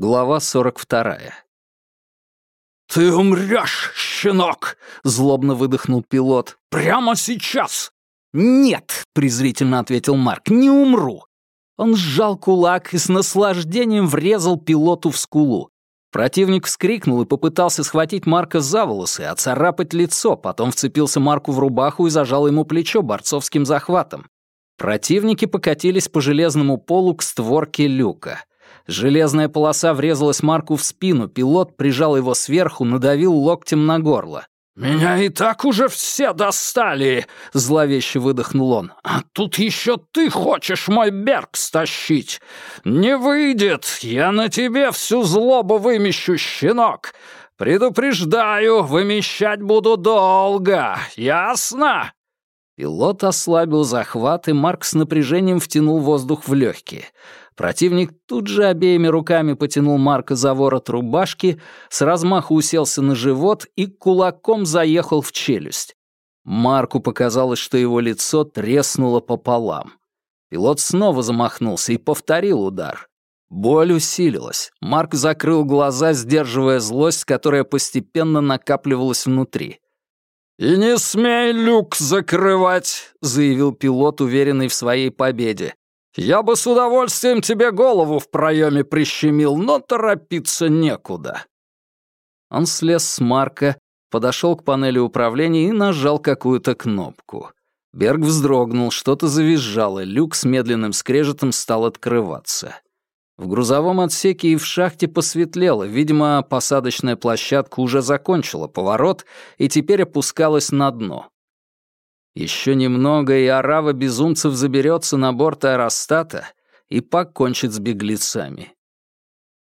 Глава 42. «Ты умрешь, щенок!» — злобно выдохнул пилот. «Прямо сейчас!» «Нет!» — презрительно ответил Марк. «Не умру!» Он сжал кулак и с наслаждением врезал пилоту в скулу. Противник вскрикнул и попытался схватить Марка за волосы, оцарапать лицо, потом вцепился Марку в рубаху и зажал ему плечо борцовским захватом. Противники покатились по железному полу к створке люка. Железная полоса врезалась Марку в спину, пилот прижал его сверху, надавил локтем на горло. «Меня и так уже все достали!» — зловеще выдохнул он. «А тут еще ты хочешь мой берг стащить! Не выйдет! Я на тебе всю злобу вымещу, щенок! Предупреждаю, вымещать буду долго! Ясно?» Пилот ослабил захват, и Марк с напряжением втянул воздух в легкие. Противник тут же обеими руками потянул Марка за ворот рубашки, с размаху уселся на живот и кулаком заехал в челюсть. Марку показалось, что его лицо треснуло пополам. Пилот снова замахнулся и повторил удар. Боль усилилась. Марк закрыл глаза, сдерживая злость, которая постепенно накапливалась внутри. «И не смей люк закрывать», — заявил пилот, уверенный в своей победе. Я бы с удовольствием тебе голову в проеме прищемил, но торопиться некуда». Он слез с Марка, подошел к панели управления и нажал какую-то кнопку. Берг вздрогнул, что-то завизжало, люк с медленным скрежетом стал открываться. В грузовом отсеке и в шахте посветлело, видимо, посадочная площадка уже закончила поворот и теперь опускалась на дно. Еще немного, и орава безумцев заберется на борт аэростата и покончит с беглецами.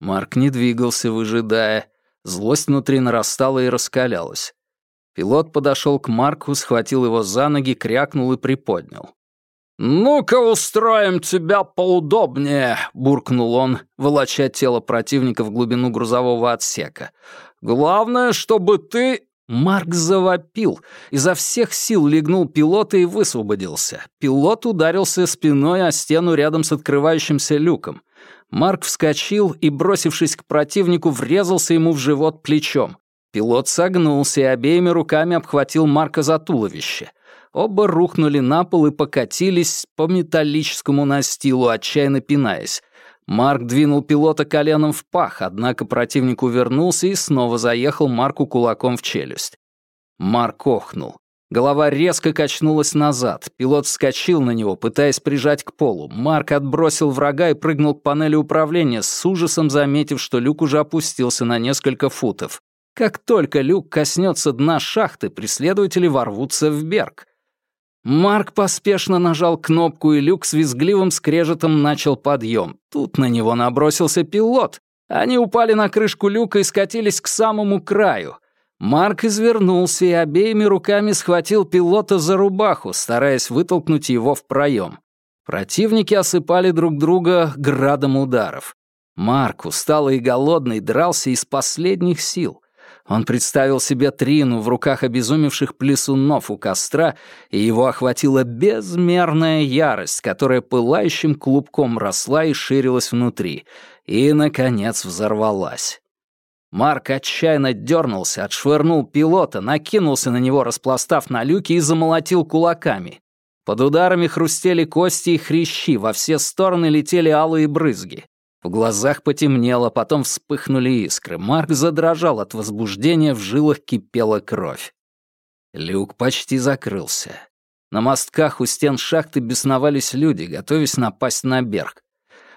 Марк не двигался, выжидая. Злость внутри нарастала и раскалялась. Пилот подошел к Марку, схватил его за ноги, крякнул и приподнял. «Ну-ка устроим тебя поудобнее», — буркнул он, волоча тело противника в глубину грузового отсека. «Главное, чтобы ты Марк завопил, изо всех сил легнул пилота и высвободился. Пилот ударился спиной о стену рядом с открывающимся люком. Марк вскочил и, бросившись к противнику, врезался ему в живот плечом. Пилот согнулся и обеими руками обхватил Марка за туловище. Оба рухнули на пол и покатились по металлическому настилу, отчаянно пинаясь. Марк двинул пилота коленом в пах, однако противник увернулся и снова заехал Марку кулаком в челюсть. Марк охнул. Голова резко качнулась назад. Пилот вскочил на него, пытаясь прижать к полу. Марк отбросил врага и прыгнул к панели управления, с ужасом заметив, что люк уже опустился на несколько футов. Как только люк коснется дна шахты, преследователи ворвутся в берг. Марк поспешно нажал кнопку, и люк с визгливым скрежетом начал подъем. Тут на него набросился пилот. Они упали на крышку люка и скатились к самому краю. Марк извернулся и обеими руками схватил пилота за рубаху, стараясь вытолкнуть его в проем. Противники осыпали друг друга градом ударов. Марк, усталый и голодный, дрался из последних сил. Он представил себе Трину в руках обезумевших плесунов у костра, и его охватила безмерная ярость, которая пылающим клубком росла и ширилась внутри, и, наконец, взорвалась. Марк отчаянно дернулся, отшвырнул пилота, накинулся на него, распластав на люки, и замолотил кулаками. Под ударами хрустели кости и хрящи, во все стороны летели алые брызги. В глазах потемнело, потом вспыхнули искры. Марк задрожал от возбуждения, в жилах кипела кровь. Люк почти закрылся. На мостках у стен шахты бесновались люди, готовясь напасть на берег.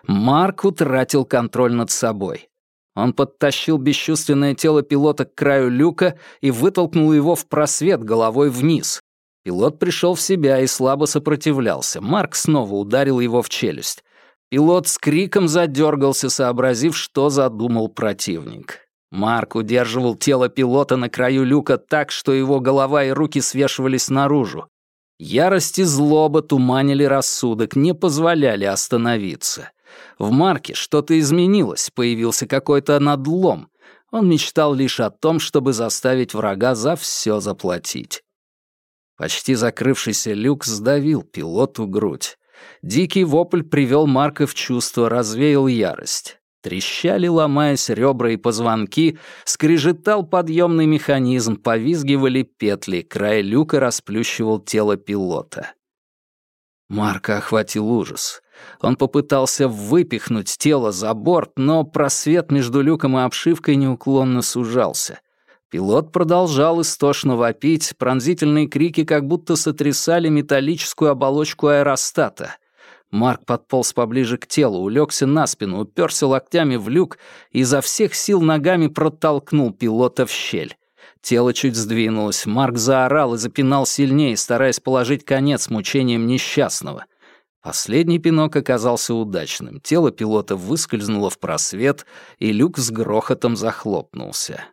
Марк утратил контроль над собой. Он подтащил бесчувственное тело пилота к краю люка и вытолкнул его в просвет головой вниз. Пилот пришел в себя и слабо сопротивлялся. Марк снова ударил его в челюсть. Пилот с криком задергался, сообразив, что задумал противник. Марк удерживал тело пилота на краю люка так, что его голова и руки свешивались наружу. Ярость и злоба туманили рассудок, не позволяли остановиться. В Марке что-то изменилось, появился какой-то надлом. Он мечтал лишь о том, чтобы заставить врага за все заплатить. Почти закрывшийся люк сдавил пилоту грудь. Дикий вопль привел Марка в чувство, развеял ярость. Трещали, ломаясь ребра и позвонки, скрежетал подъемный механизм, повизгивали петли, край люка расплющивал тело пилота. Марка охватил ужас. Он попытался выпихнуть тело за борт, но просвет между люком и обшивкой неуклонно сужался. Пилот продолжал истошно вопить, пронзительные крики как будто сотрясали металлическую оболочку аэростата. Марк подполз поближе к телу, улегся на спину, уперся локтями в люк и изо всех сил ногами протолкнул пилота в щель. Тело чуть сдвинулось, Марк заорал и запинал сильнее, стараясь положить конец мучениям несчастного. Последний пинок оказался удачным. Тело пилота выскользнуло в просвет, и люк с грохотом захлопнулся.